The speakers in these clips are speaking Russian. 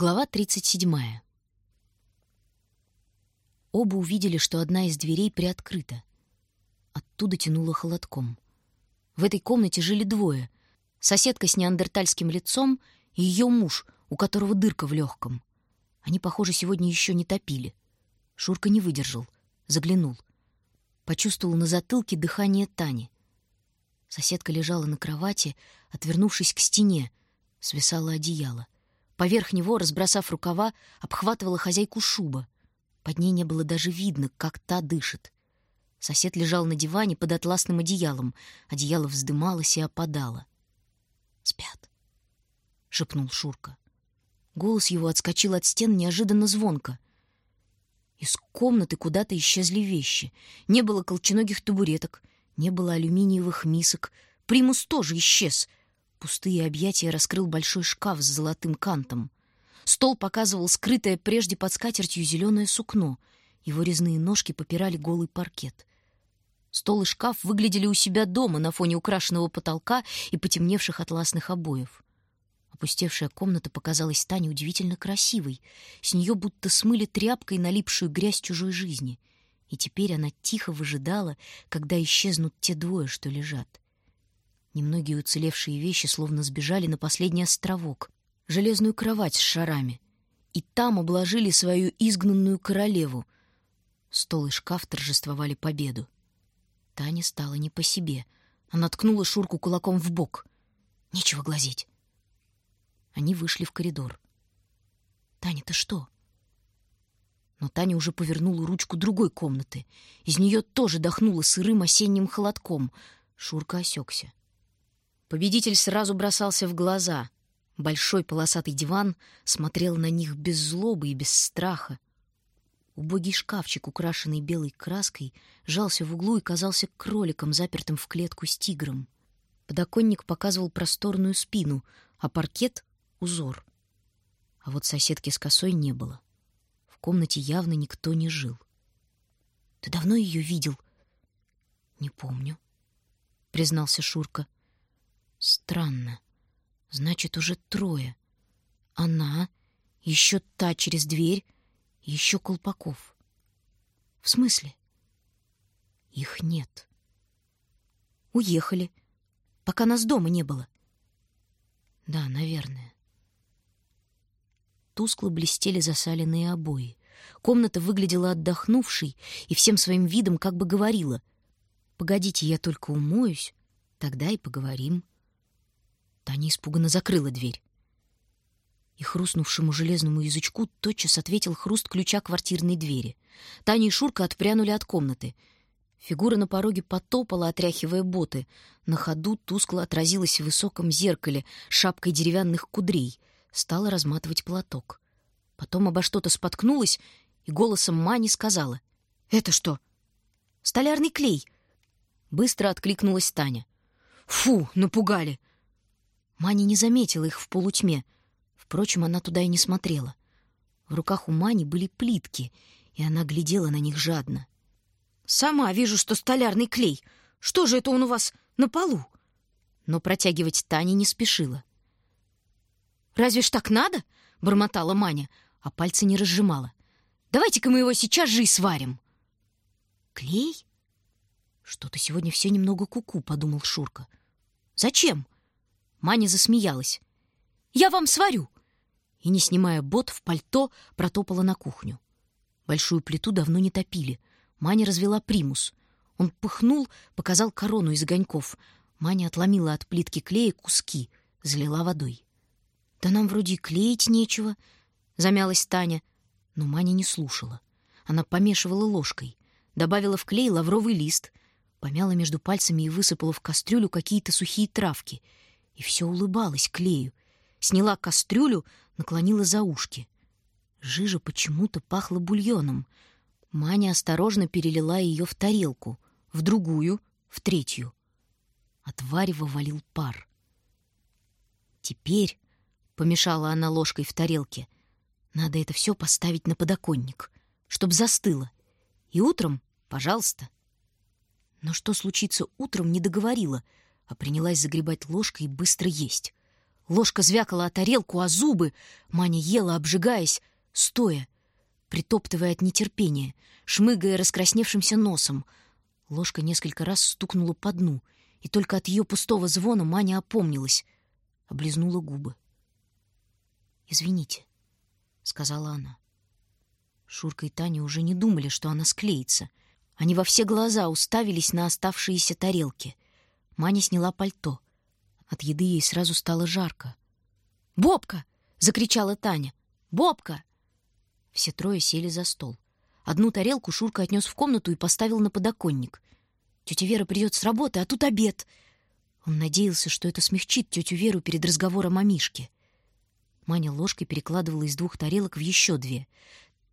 Глава 37. Оба увидели, что одна из дверей приоткрыта. Оттуда тянуло холодком. В этой комнате жили двое. Соседка с неандертальским лицом и ее муж, у которого дырка в легком. Они, похоже, сегодня еще не топили. Шурка не выдержал, заглянул. Почувствовал на затылке дыхание Тани. Соседка лежала на кровати, отвернувшись к стене, свисало одеяло — Поверх него, разбросав рукава, обхватывала хозяйку шуба. Под ней не было даже видно, как та дышит. Сосед лежал на диване под атласным одеялом. Одеяло вздымалось и опадало. «Спят», — шепнул Шурка. Голос его отскочил от стен неожиданно звонко. Из комнаты куда-то исчезли вещи. Не было колченогих табуреток, не было алюминиевых мисок. Примус тоже исчез — Пустые объятия раскрыл большой шкаф с золотым кантом. Стол показывал скрытое прежде под скатертью зеленое сукно. Его резные ножки попирали голый паркет. Стол и шкаф выглядели у себя дома на фоне украшенного потолка и потемневших атласных обоев. Опустевшая комната показалась Тане удивительно красивой. С нее будто смыли тряпкой налипшую грязь чужой жизни. И теперь она тихо выжидала, когда исчезнут те двое, что лежат. Немногие уцелевшие вещи словно сбежали на последний островок, железную кровать с шарами, и там обложили свою изгнанную королеву. Стол и шкаф торжествовали победу. Таня стала не по себе. Она ткнула Шурку кулаком в бок. Нечего глазеть. Они вышли в коридор. «Таня, ты что?» Но Таня уже повернула ручку другой комнаты. Из нее тоже дохнуло сырым осенним холодком. Шурка осекся. Победитель сразу бросался в глаза. Большой полосатый диван смотрел на них без злобы и без страха. Убогий шкафчик, украшенный белой краской, жался в углу и казался кроликом, запертым в клетку с тигром. Подоконник показывал просторную спину, а паркет — узор. А вот соседки с косой не было. В комнате явно никто не жил. «Ты давно ее видел?» «Не помню», — признался Шурка. — Странно. Значит, уже трое. Она, еще та через дверь, еще Колпаков. В смысле? Их нет. Уехали, пока нас дома не было. Да, наверное. Тускло блестели засаленные обои. Комната выглядела отдохнувшей и всем своим видом как бы говорила: "Погодите, я только умоюсь, тогда и поговорим". Таня испуганно закрыла дверь. И хрустнувшему железному язычку тотчас ответил хруст ключа квартирной двери. Таня и Шурка отпрянули от комнаты. Фигура на пороге потопала, отряхивая боты. На ходу тускло отразилась в высоком зеркале шапкой деревянных кудрей. Стала разматывать платок. Потом обо что-то споткнулась и голосом Мани сказала. «Это что?» «Столярный клей!» Быстро откликнулась Таня. «Фу, напугали! Маня не заметила их в полутьме. Впрочем, она туда и не смотрела. В руках у Мани были плитки, и она глядела на них жадно. «Сама вижу, что столярный клей. Что же это он у вас на полу?» Но протягивать Таня не спешила. «Разве ж так надо?» — бормотала Маня, а пальцы не разжимала. «Давайте-ка мы его сейчас же и сварим». «Клей?» «Что-то сегодня все немного куку», -ку, — подумал Шурка. «Зачем?» Маня засмеялась. «Я вам сварю!» И, не снимая бот, в пальто протопала на кухню. Большую плиту давно не топили. Маня развела примус. Он пыхнул, показал корону из огоньков. Маня отломила от плитки клея куски, залила водой. «Да нам вроде клеить нечего», — замялась Таня. Но Маня не слушала. Она помешивала ложкой, добавила в клей лавровый лист, помяла между пальцами и высыпала в кастрюлю какие-то сухие травки — и все улыбалась клею. Сняла кастрюлю, наклонила за ушки. Жижа почему-то пахла бульоном. Маня осторожно перелила ее в тарелку, в другую, в третью. От варева валил пар. Теперь, — помешала она ложкой в тарелке, — надо это все поставить на подоконник, чтоб застыло. И утром, пожалуйста. Но что случится утром, не договорила — а принялась загребать ложкой и быстро есть. Ложка звякала о тарелку, а зубы Маня ела, обжигаясь, стоя, притоптывая от нетерпения, шмыгая раскрасневшимся носом. Ложка несколько раз стукнула по дну, и только от ее пустого звона Маня опомнилась, облизнула губы. «Извините», — сказала она. Шурка и Таня уже не думали, что она склеится. Они во все глаза уставились на оставшиеся тарелки. Маня сняла пальто — от еды ей сразу стало жарко. «Бобка!» — закричала Таня. «Бобка!» Все трое сели за стол. Одну тарелку Шурка отнес в комнату и поставил на подоконник. Тетя Вера придет с работы, а тут обед. Он надеялся, что это смягчит тетю Веру перед разговором о Мишке. Маня ложкой перекладывала из двух тарелок в еще две.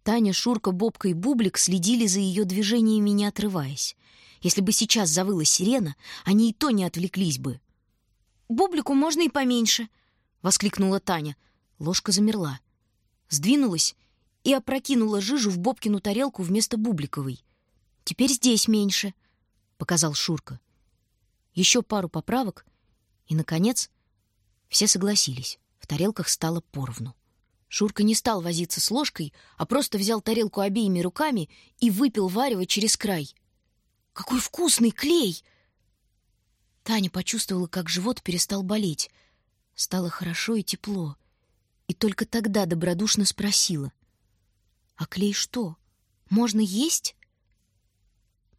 Таня, Шурка, Бобка и Бублик следили за ее движениями, не отрываясь. Если бы сейчас завыла сирена, они и то не отвлеклись бы. Бублику можно и поменьше, воскликнула Таня. Ложка замерла, сдвинулась и опрокинула жижу в Бобкину тарелку вместо бубликовой. Теперь здесь меньше, показал Шурка. Еще пару поправок, и наконец все согласились. В тарелках стало поровну. Шурка не стал возиться с ложкой, а просто взял тарелку обеими руками и выпил варево через край. Какой вкусный клей! Таня почувствовала, как живот перестал болеть. Стало хорошо и тепло. И только тогда добродушно спросила. «А клей что? Можно есть?»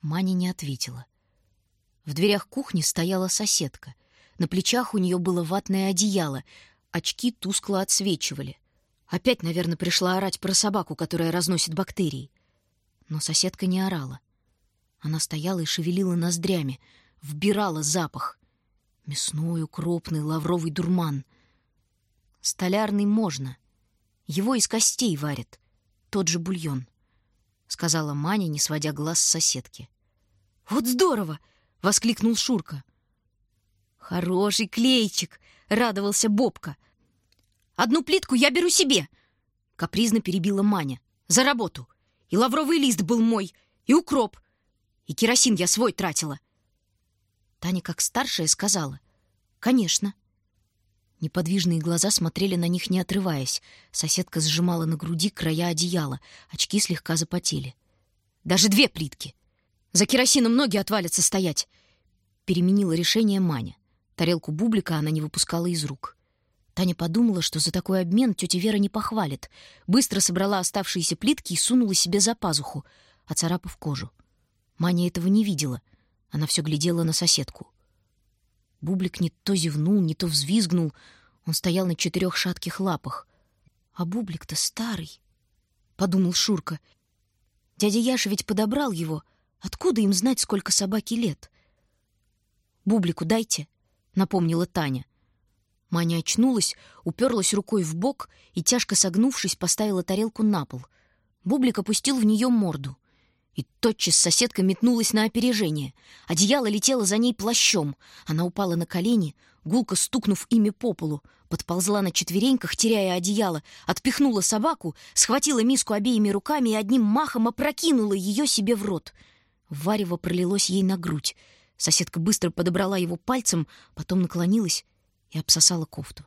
Маня не ответила. В дверях кухни стояла соседка. На плечах у нее было ватное одеяло, очки тускло отсвечивали. Опять, наверное, пришла орать про собаку, которая разносит бактерии. Но соседка не орала. Она стояла и шевелила ноздрями — вбирала запах. Мясной, укропный, лавровый дурман. Столярный можно. Его из костей варят. Тот же бульон, — сказала Маня, не сводя глаз с соседки. «Вот здорово!» — воскликнул Шурка. «Хороший клейчик!» — радовался Бобка. «Одну плитку я беру себе!» — капризно перебила Маня. «За работу! И лавровый лист был мой, и укроп, и керосин я свой тратила. Таня, как старшая, сказала «Конечно». Неподвижные глаза смотрели на них, не отрываясь. Соседка сжимала на груди края одеяла, очки слегка запотели. «Даже две плитки! За керосином ноги отвалятся стоять!» Переменила решение Маня. Тарелку бублика она не выпускала из рук. Таня подумала, что за такой обмен тетя Вера не похвалит. Быстро собрала оставшиеся плитки и сунула себе за пазуху, оцарапав кожу. Маня этого не видела — она все глядела на соседку. Бублик не то зевнул, не то взвизгнул. Он стоял на четырех шатких лапах. А Бублик-то старый, — подумал Шурка. Дядя Яша ведь подобрал его. Откуда им знать, сколько собаке лет? «Бублику дайте», — напомнила Таня. Маня очнулась, уперлась рукой в бок и, тяжко согнувшись, поставила тарелку на пол. Бублик опустил в нее морду. И тотчас соседка метнулась на опережение. Одеяло летело за ней плащом. Она упала на колени, гулко стукнув ими по полу, подползла на четвереньках, теряя одеяло, отпихнула собаку, схватила миску обеими руками и одним махом опрокинула ее себе в рот. Варево пролилось ей на грудь. Соседка быстро подобрала его пальцем, потом наклонилась и обсосала кофту.